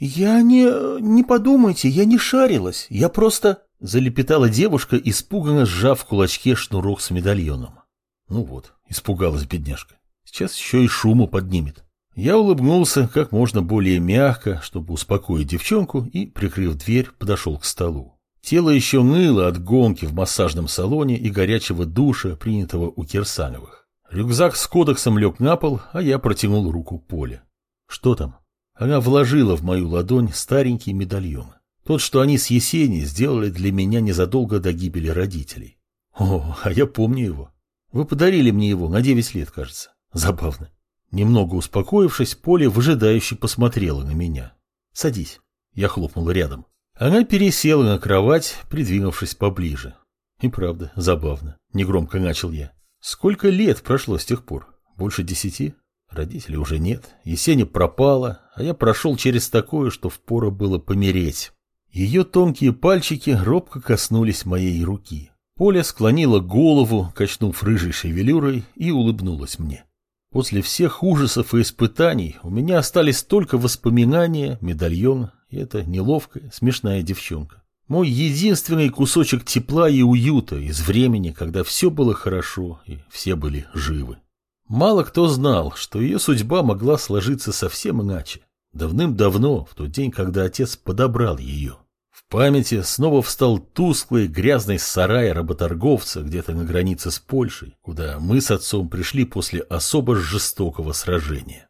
«Я не... не подумайте, я не шарилась, я просто...» Залепетала девушка, испуганно сжав в кулачке шнурок с медальоном. Ну вот, испугалась бедняжка. Сейчас еще и шуму поднимет. Я улыбнулся как можно более мягко, чтобы успокоить девчонку, и, прикрыв дверь, подошел к столу. Тело еще ныло от гонки в массажном салоне и горячего душа, принятого у Кирсановых. Рюкзак с кодексом лег на пол, а я протянул руку Поле. Что там? Она вложила в мою ладонь старенький медальон. Тот, что они с Есенией сделали для меня незадолго до гибели родителей. О, а я помню его. Вы подарили мне его на девять лет, кажется. Забавно. Немного успокоившись, Поле выжидающе посмотрела на меня. «Садись». Я хлопнул рядом. Она пересела на кровать, придвинувшись поближе. И правда, забавно. Негромко начал я. Сколько лет прошло с тех пор? Больше десяти? Родителей уже нет. Есеня пропала, а я прошел через такое, что впору было помереть. Ее тонкие пальчики робко коснулись моей руки. Поля склонила голову, качнув рыжей шевелюрой, и улыбнулась мне. После всех ужасов и испытаний у меня остались только воспоминания, медальон и эта неловкая, смешная девчонка. Мой единственный кусочек тепла и уюта из времени, когда все было хорошо и все были живы. Мало кто знал, что ее судьба могла сложиться совсем иначе. Давным-давно, в тот день, когда отец подобрал ее. В памяти снова встал тусклый грязный сарай работорговца где-то на границе с Польшей, куда мы с отцом пришли после особо жестокого сражения.